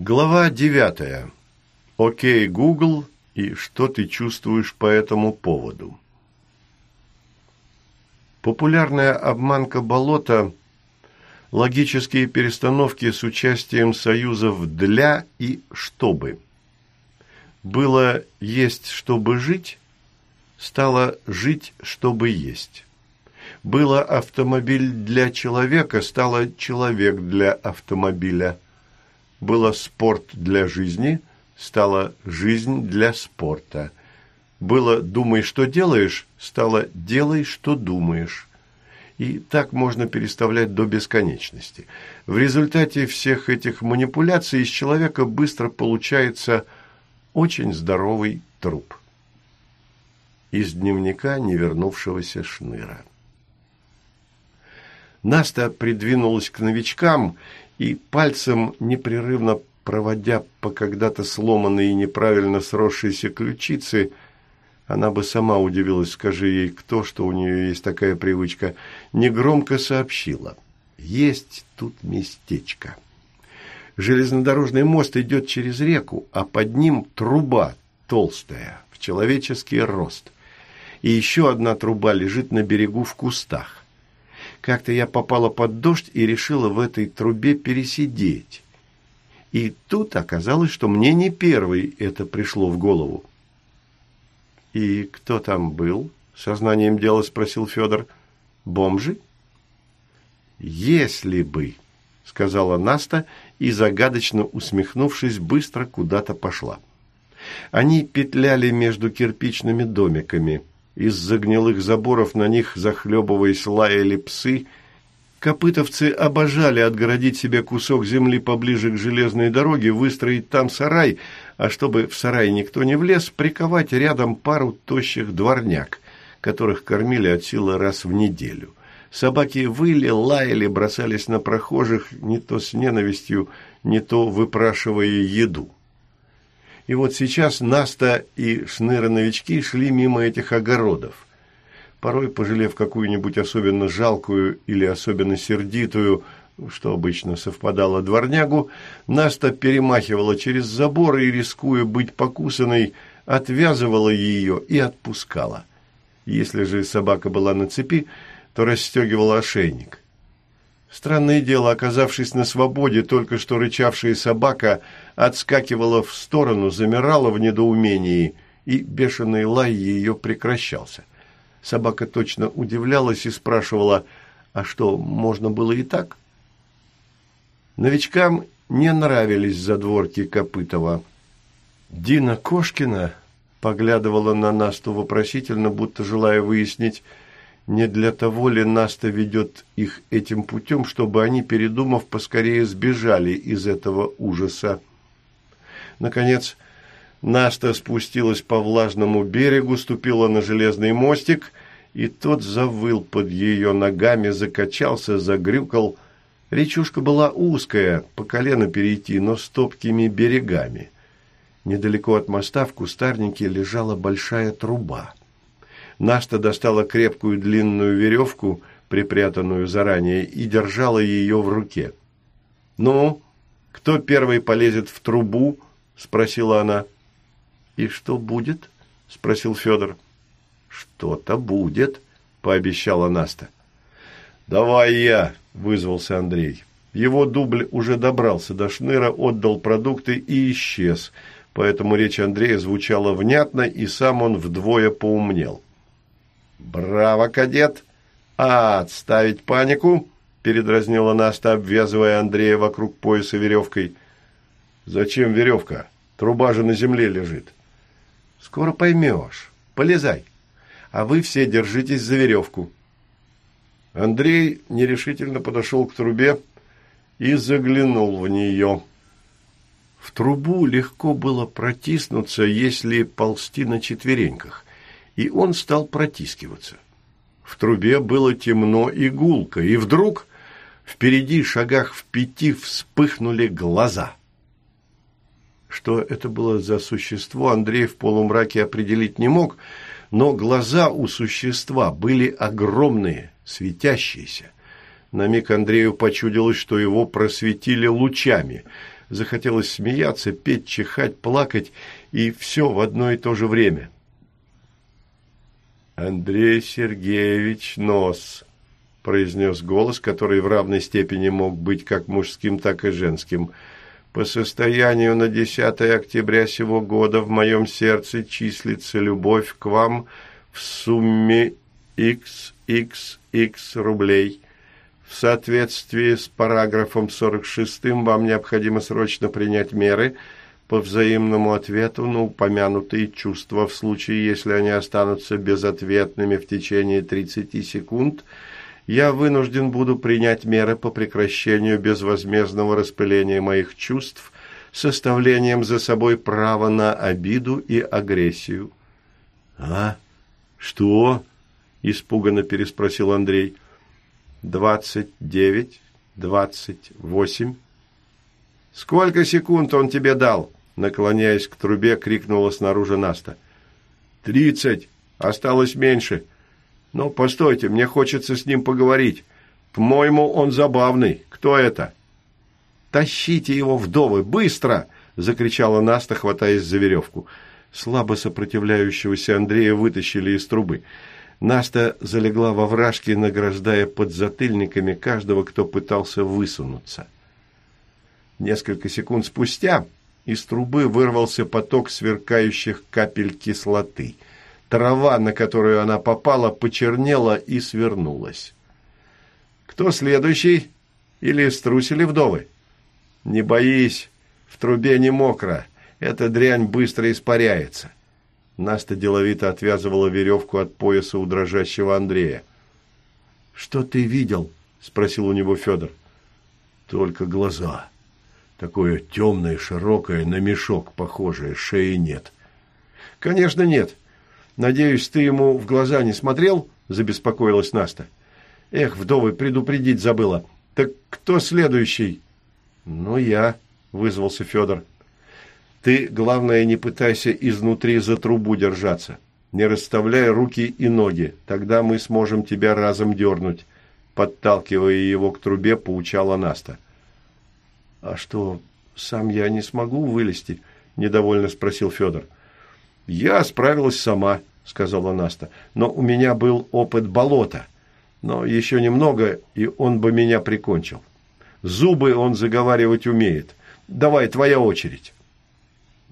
Глава девятая. Окей, Google, и что ты чувствуешь по этому поводу? Популярная обманка болота – логические перестановки с участием союзов «для» и «чтобы». Было «есть, чтобы жить», стало «жить, чтобы есть». Было автомобиль для человека, стало человек для автомобиля. Было спорт для жизни, стало жизнь для спорта. Было «думай, что делаешь», стало «делай, что думаешь». И так можно переставлять до бесконечности. В результате всех этих манипуляций из человека быстро получается очень здоровый труп. Из дневника невернувшегося шныра. Наста придвинулась к новичкам и пальцем, непрерывно проводя по когда-то сломанной и неправильно сросшейся ключице, она бы сама удивилась, скажи ей кто, что у нее есть такая привычка, негромко сообщила. Есть тут местечко. Железнодорожный мост идет через реку, а под ним труба толстая, в человеческий рост. И еще одна труба лежит на берегу в кустах. Как-то я попала под дождь и решила в этой трубе пересидеть. И тут оказалось, что мне не первый это пришло в голову. «И кто там был?» – сознанием дела спросил Федор. «Бомжи?» «Если бы», – сказала Наста и, загадочно усмехнувшись, быстро куда-то пошла. Они петляли между кирпичными домиками – из-за гнилых заборов на них, захлебываясь, лаяли псы. Копытовцы обожали отгородить себе кусок земли поближе к железной дороге, выстроить там сарай, а чтобы в сарай никто не влез, приковать рядом пару тощих дворняк, которых кормили от силы раз в неделю. Собаки выли, лаяли, бросались на прохожих не то с ненавистью, не то выпрашивая еду. И вот сейчас Наста и шныры-новички шли мимо этих огородов. Порой, пожалев какую-нибудь особенно жалкую или особенно сердитую, что обычно совпадало дворнягу, Наста перемахивала через забор и, рискуя быть покусанной, отвязывала ее и отпускала. Если же собака была на цепи, то расстегивала ошейник. Странное дело, оказавшись на свободе, только что рычавшая собака отскакивала в сторону, замирала в недоумении, и бешеный лай ее прекращался. Собака точно удивлялась и спрашивала, а что, можно было и так? Новичкам не нравились задворки Копытова. Дина Кошкина поглядывала на Насту вопросительно, будто желая выяснить, не для того ли Наста ведет их этим путем, чтобы они, передумав, поскорее сбежали из этого ужаса. Наконец, Наста спустилась по влажному берегу, ступила на железный мостик, и тот завыл под ее ногами, закачался, загрюкал. Речушка была узкая, по колено перейти, но с топкими берегами. Недалеко от моста в кустарнике лежала большая труба. Наста достала крепкую длинную веревку, припрятанную заранее, и держала ее в руке. «Ну, кто первый полезет в трубу?» – спросила она. «И что будет?» – спросил Федор. «Что-то будет», – пообещала Наста. «Давай я», – вызвался Андрей. Его дубль уже добрался до шныра, отдал продукты и исчез, поэтому речь Андрея звучала внятно, и сам он вдвое поумнел. «Браво, кадет! А, отставить панику!» – передразнила Наста, обвязывая Андрея вокруг пояса веревкой. «Зачем веревка? Труба же на земле лежит». «Скоро поймешь. Полезай. А вы все держитесь за веревку». Андрей нерешительно подошел к трубе и заглянул в нее. В трубу легко было протиснуться, если ползти на четвереньках и он стал протискиваться. В трубе было темно и гулко, и вдруг впереди, шагах в пяти, вспыхнули глаза. Что это было за существо, Андрей в полумраке определить не мог, но глаза у существа были огромные, светящиеся. На миг Андрею почудилось, что его просветили лучами. Захотелось смеяться, петь, чихать, плакать, и все в одно и то же время. «Андрей Сергеевич Нос», – произнес голос, который в равной степени мог быть как мужским, так и женским. «По состоянию на 10 октября сего года в моем сердце числится любовь к вам в сумме XXX рублей». В соответствии с параграфом 46 вам необходимо срочно принять меры по взаимному ответу на упомянутые чувства в случае, если они останутся безответными в течение 30 секунд, я вынужден буду принять меры по прекращению безвозмездного распыления моих чувств составлением за собой права на обиду и агрессию. «А? Что?» – испуганно переспросил Андрей – двадцать девять, двадцать восемь. «Сколько секунд он тебе дал?» Наклоняясь к трубе, крикнула снаружи Наста. «Тридцать! Осталось меньше. Но постойте, мне хочется с ним поговорить. По-моему, он забавный. Кто это?» «Тащите его вдовы! Быстро!» – закричала Наста, хватаясь за веревку. Слабо сопротивляющегося Андрея вытащили из трубы. Наста залегла во вражке, награждая подзатыльниками каждого, кто пытался высунуться. Несколько секунд спустя из трубы вырвался поток сверкающих капель кислоты. Трава, на которую она попала, почернела и свернулась. «Кто следующий? Или струсили вдовы?» «Не боись, в трубе не мокро, эта дрянь быстро испаряется». Наста деловито отвязывала веревку от пояса у дрожащего Андрея. «Что ты видел?» – спросил у него Федор. «Только глаза. Такое темное, широкое, на мешок похожее, шеи нет». «Конечно нет. Надеюсь, ты ему в глаза не смотрел?» – забеспокоилась Наста. «Эх, вдовы, предупредить забыла. Так кто следующий?» «Ну, я», – вызвался Федор. Ты, главное, не пытайся изнутри за трубу держаться. Не расставляй руки и ноги, тогда мы сможем тебя разом дернуть. Подталкивая его к трубе, поучала Наста. А что, сам я не смогу вылезти? Недовольно спросил Федор. Я справилась сама, сказала Наста. Но у меня был опыт болота. Но еще немного, и он бы меня прикончил. Зубы он заговаривать умеет. Давай, твоя очередь.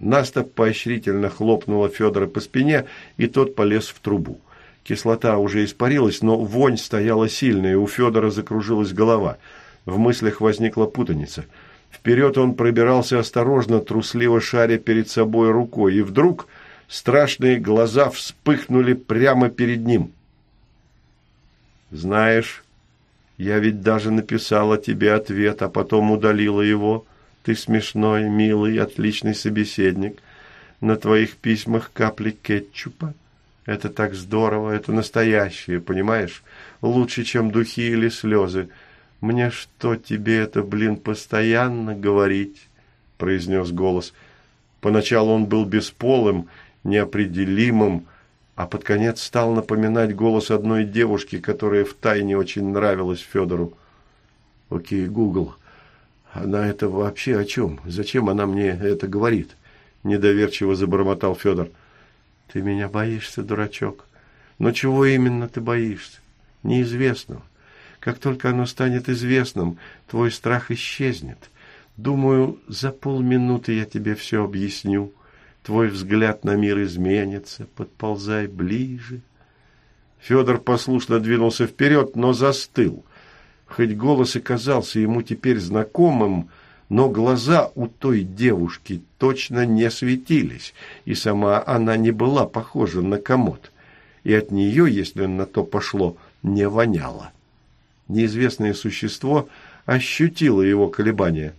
Наста поощрительно хлопнула Федора по спине, и тот полез в трубу. Кислота уже испарилась, но вонь стояла сильная, и у Федора закружилась голова. В мыслях возникла путаница. Вперед он пробирался осторожно, трусливо шаря перед собой рукой, и вдруг страшные глаза вспыхнули прямо перед ним. «Знаешь, я ведь даже написала тебе ответ, а потом удалила его», ты смешной, милый, отличный собеседник. На твоих письмах капли кетчупа. Это так здорово, это настоящее, понимаешь? Лучше, чем духи или слезы. Мне что, тебе это, блин, постоянно говорить?» произнес голос. Поначалу он был бесполым, неопределимым, а под конец стал напоминать голос одной девушки, которая втайне очень нравилась Федору. «Окей, Гугл, она это вообще о чем? Зачем она мне это говорит? Недоверчиво забормотал Федор. Ты меня боишься, дурачок. Но чего именно ты боишься? Неизвестного. Как только оно станет известным, твой страх исчезнет. Думаю, за полминуты я тебе все объясню. Твой взгляд на мир изменится. Подползай ближе. Федор послушно двинулся вперед, но застыл – Хоть голос и казался ему теперь знакомым, но глаза у той девушки точно не светились, и сама она не была похожа на комод, и от нее, если на то пошло, не воняло. Неизвестное существо ощутило его колебания.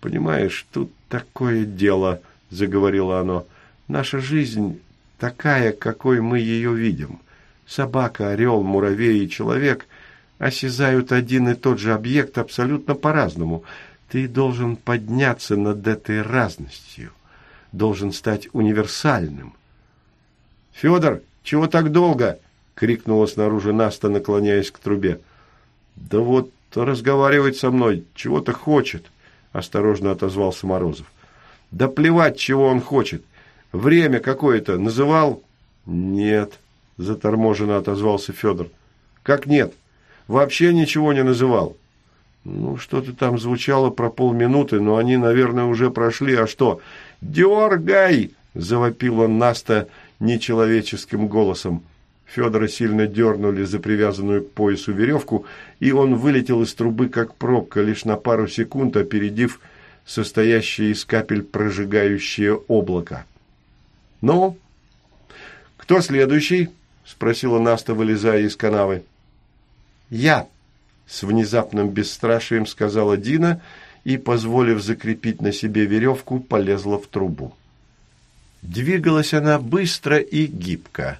«Понимаешь, тут такое дело», — заговорило оно, — «наша жизнь такая, какой мы ее видим. Собака, орел, муравей и человек — осязают один и тот же объект абсолютно по-разному. Ты должен подняться над этой разностью, должен стать универсальным. «Федор, чего так долго?» — крикнула снаружи Наста, наклоняясь к трубе. «Да вот разговаривать со мной чего-то хочет», —– осторожно отозвался Морозов. «Да плевать, чего он хочет. Время какое-то называл?» «Нет», – заторможенно отозвался Федор. «Как нет? Вообще ничего не называл». «Ну, что-то там звучало про полминуты, но они, наверное, уже прошли. А что?» «Дергай!» – завопила Наста нечеловеческим голосом. Федора сильно дернули за привязанную к поясу веревку, и он вылетел из трубы, как пробка, лишь на пару секунд опередив состоящее из капель прожигающее облако. «Ну, кто следующий?» – спросила Наста, вылезая из канавы. «Я!» – с внезапным бесстрашием сказала Дина и, позволив закрепить на себе веревку, полезла в трубу. Двигалась она быстро и гибко.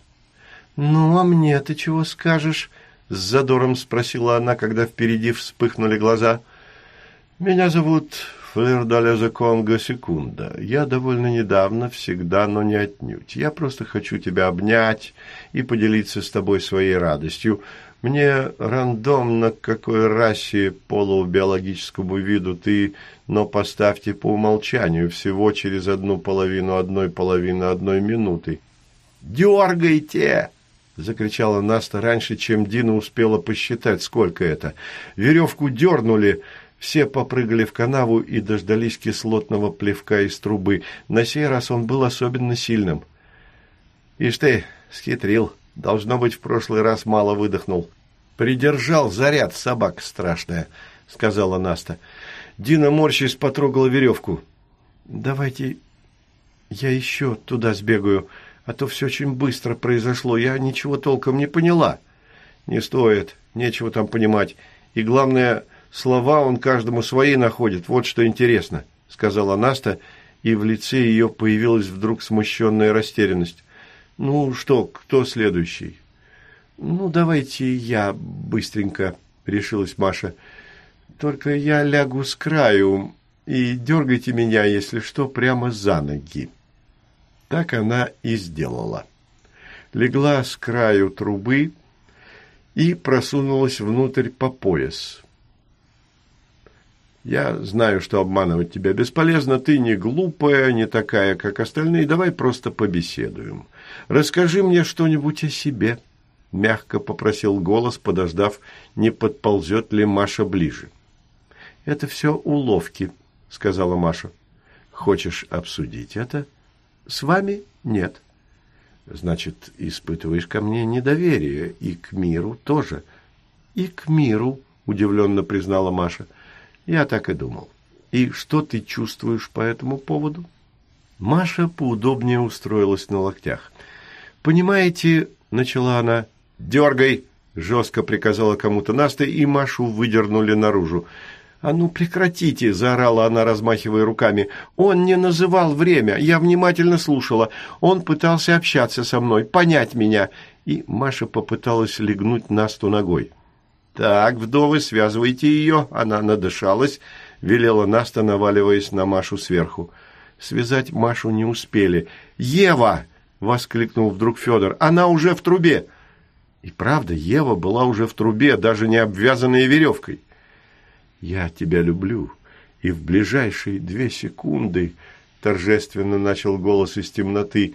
«Ну, а мне ты чего скажешь?» – с задором спросила она, когда впереди вспыхнули глаза. «Меня зовут Флердаля Конго Секунда. Я довольно недавно, всегда, но не отнюдь. Я просто хочу тебя обнять и поделиться с тобой своей радостью. Мне рандомно, к какой расе, полубиологическому виду ты, но поставьте по умолчанию всего через одну половину одной половины одной минуты. «Дергайте!» – закричала Наста раньше, чем Дина успела посчитать, сколько это. Веревку дернули, все попрыгали в канаву и дождались кислотного плевка из трубы. На сей раз он был особенно сильным. «Ишь ты, схитрил!» Должно быть, в прошлый раз мало выдохнул. Придержал заряд, собака страшная, сказала Наста. Дина морщись потрогала веревку. Давайте я еще туда сбегаю, а то все очень быстро произошло. Я ничего толком не поняла. Не стоит, нечего там понимать. И главное, слова он каждому свои находит. Вот что интересно, сказала Наста, и в лице ее появилась вдруг смущенная растерянность. «Ну что, кто следующий?» «Ну, давайте я быстренько», — решилась Маша. «Только я лягу с краю и дергайте меня, если что, прямо за ноги». Так она и сделала. Легла с краю трубы и просунулась внутрь по пояс. Я знаю, что обманывать тебя бесполезно. Ты не глупая, не такая, как остальные. Давай просто побеседуем. Расскажи мне что-нибудь о себе. Мягко попросил голос, подождав, не подползет ли Маша ближе. Это все уловки, сказала Маша. Хочешь обсудить это? С вами нет. Значит, испытываешь ко мне недоверие и к миру тоже. И к миру, удивленно признала Маша. — я так и думал. И что ты чувствуешь по этому поводу? Маша поудобнее устроилась на локтях. «Понимаете, — начала она, — дергай!» — жестко приказала кому-то Наста, и Машу выдернули наружу. «А ну прекратите!» – заорала она, размахивая руками. «Он не называл время. Я внимательно слушала. Он пытался общаться со мной, понять меня». И Маша попыталась легнуть Насту ногой. «Так, вдовы, связывайте ее!» Она надышалась, велела Наста, наваливаясь на Машу сверху. Связать Машу не успели. «Ева!» — воскликнул вдруг Федор. «Она уже в трубе!» И правда, Ева была уже в трубе, даже не обвязанная веревкой. «Я тебя люблю, и в ближайшие две секунды...» торжественно начал голос из темноты.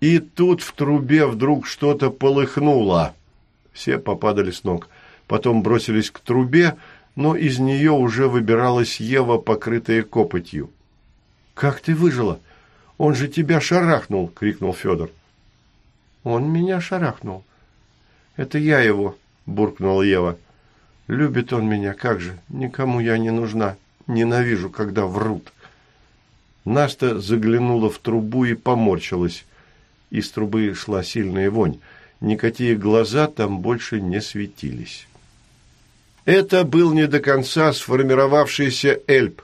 И тут в трубе вдруг что-то полыхнуло. Все попадали с ног потом бросились к трубе, но из нее уже выбиралась Ева, покрытая копотью. «Как ты выжила? Он же тебя шарахнул!» — крикнул Федор. «Он меня шарахнул. Это я его!» — буркнула Ева. «Любит он меня, как же! Никому я не нужна. Ненавижу, когда врут!» Наста заглянула в трубу и поморщилась. Из трубы шла сильная вонь. Никакие глаза там больше не светились. Это был не до конца сформировавшийся эльп.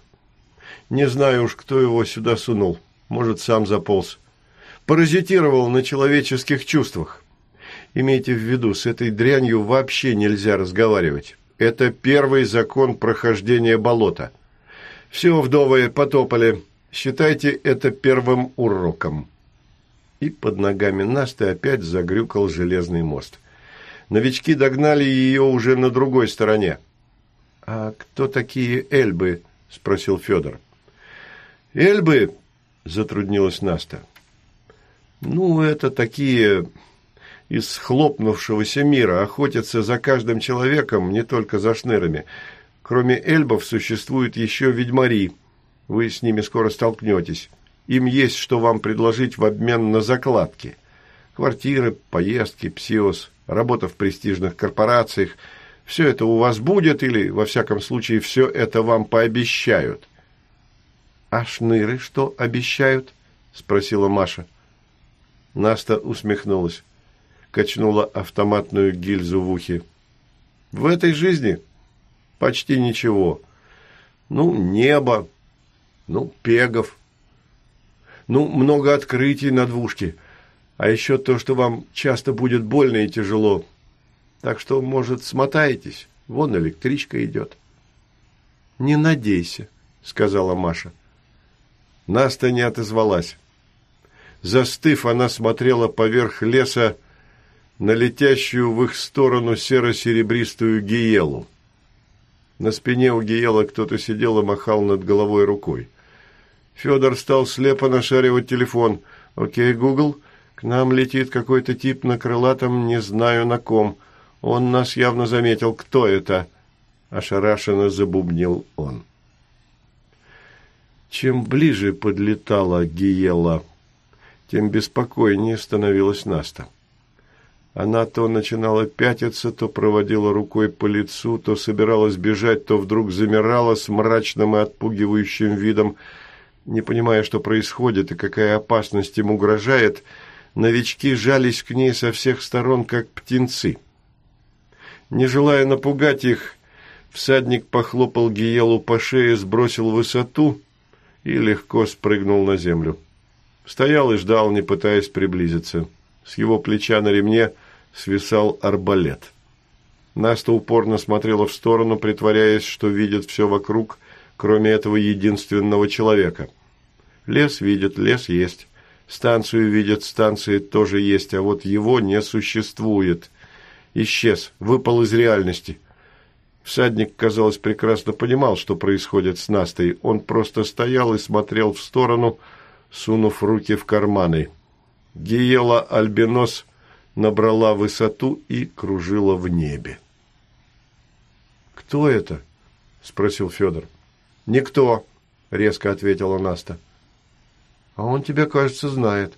Не знаю уж, кто его сюда сунул. Может, сам заполз. Паразитировал на человеческих чувствах. Имейте в виду, с этой дрянью вообще нельзя разговаривать. Это первый закон прохождения болота. Все, вдовы, потопали. Считайте это первым уроком. И под ногами Насты опять загрюкал железный мост. Новички догнали ее уже на другой стороне. «А кто такие эльбы?» – спросил Федор. Эльбы, затруднилась Наста. Ну, это такие из хлопнувшегося мира, охотятся за каждым человеком, не только за шнырами. Кроме эльбов существуют еще ведьмари. Вы с ними скоро столкнетесь. Им есть что вам предложить в обмен на закладки. Квартиры, поездки, псиос, работа в престижных корпорациях. Все это у вас будет или, во всяком случае, все это вам пообещают. «А шныры что обещают?» – спросила Маша. Наста усмехнулась, качнула автоматную гильзу в ухе. «В этой жизни почти ничего. Ну, небо, ну, пегов, ну, много открытий на двушке, а еще то, что вам часто будет больно и тяжело. Так что, может, смотаетесь? Вон электричка идет». «Не надейся», — сказала Маша. Наста не отозвалась. Застыв, она смотрела поверх леса на летящую в их сторону серо-серебристую гиелу. На спине у гиела кто-то сидел и махал над головой рукой. Федор стал слепо нашаривать телефон. «Окей, Гугл, к нам летит какой-то тип на крылатом, не знаю на ком. Он нас явно заметил. Кто это?» Ошарашенно забубнил он. Чем ближе подлетала Гиела, тем беспокойнее становилась Наста. Она то начинала пятиться, то проводила рукой по лицу, то собиралась бежать, то вдруг замирала с мрачным и отпугивающим видом. Не понимая, что происходит и какая опасность им угрожает, новички жались к ней со всех сторон, как птенцы. Не желая напугать их, всадник похлопал Гиелу по шее, сбросил высоту — и легко спрыгнул на землю. Стоял и ждал, не пытаясь приблизиться. С его плеча на ремне свисал арбалет. Наста упорно смотрела в сторону, притворяясь, что видит все вокруг, кроме этого единственного человека. Лес видит, лес есть. Станцию видит, станции тоже есть, а вот его не существует. Исчез, выпал из реальности. Всадник, казалось, прекрасно понимал, что происходит с Настой. Он просто стоял и смотрел в сторону, сунув руки в карманы. Гиела Альбинос набрала высоту и кружила в небе. «Кто это?» – спросил Федор. «Никто», – резко ответила Наста. «А он тебя, кажется, знает».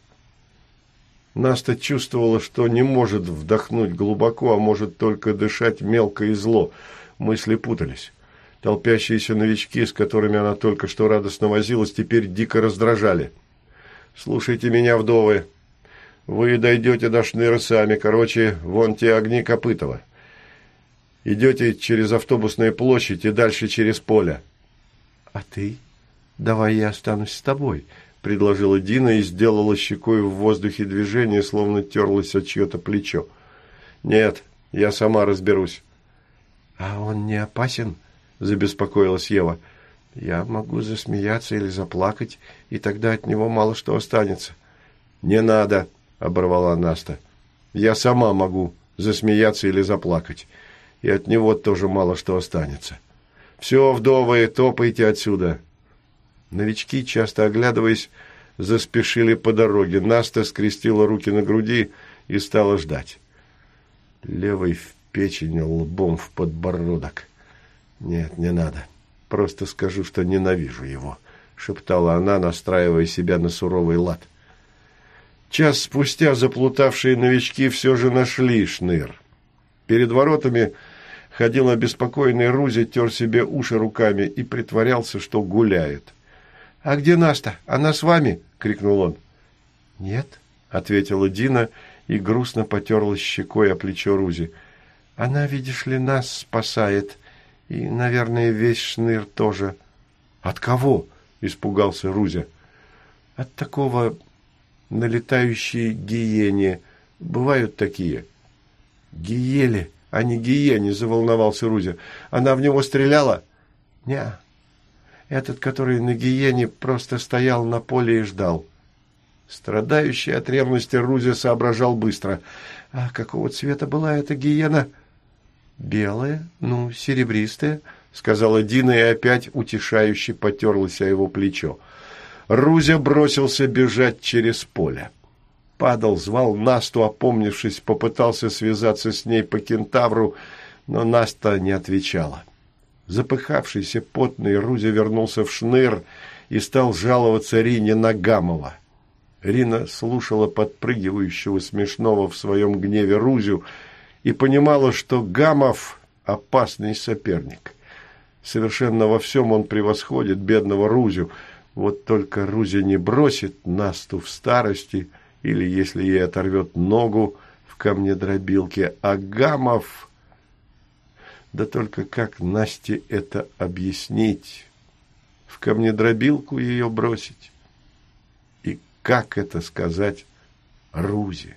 Наста чувствовала, что не может вдохнуть глубоко, а может только дышать мелко и зло – мысли путались. Толпящиеся новички, с которыми она только что радостно возилась, теперь дико раздражали. «Слушайте меня, вдовы. Вы дойдете до шныра сами. Короче, вон те огни Копытова. Идете через автобусную площадь и дальше через поле». «А ты? Давай я останусь с тобой», — предложила Дина и сделала щекой в воздухе движение, словно терлась о чье-то плечо. «Нет, я сама разберусь». «А он не опасен?» – забеспокоилась Ева. «Я могу засмеяться или заплакать, и тогда от него мало что останется». «Не надо», – оборвала Наста. «Я сама могу засмеяться или заплакать, и от него тоже мало что останется. Все, вдовы, топайте отсюда». Новички, часто оглядываясь, заспешили по дороге. Наста скрестила руки на груди и стала ждать. Левой печень лбом в подбородок. Нет, не надо. Просто скажу, что ненавижу его, шептала она, настраивая себя на суровый лад. Час спустя заплутавшие новички все же нашли шныр. Перед воротами ходил обеспокоенный Рузи, тер себе уши руками и притворялся, что гуляет. «А где Наста? Она с вами?» — крикнул он. «Нет», — ответила Дина и грустно потерлась щекой о плечо Рузи. Она, видишь ли, нас спасает. И, наверное, весь шныр тоже. От кого? Испугался Рузя. От такого налетающей гиене. Бывают такие. Гиели, а не гиене, заволновался Рузя. Она в него стреляла? Не. Этот, который на гиене, просто стоял на поле и ждал. Страдающий от ревности Рузя соображал быстро. А какого цвета была эта гиена? — Белая, ну, серебристая, сказала Дина и опять утешающе потерлась о его плечо. Рузя бросился бежать через поле. Падал, звал Насту, опомнившись, попытался связаться с ней по кентавру, но Наста не отвечала. Запыхавшийся, потный, Рузя вернулся в шныр и стал жаловаться Рине на Гамова. Рина слушала подпрыгивающего смешного в своем гневе Рузю и понимала, что Гамов – опасный соперник. Совершенно во всем он превосходит бедного Рузю. Вот только Рузя не бросит Насту в старости или, если ей оторвет ногу в камнедробилке, а Гамов... Да только как Насте это объяснить? В камнедробилку ее бросить? как это сказать Рузе.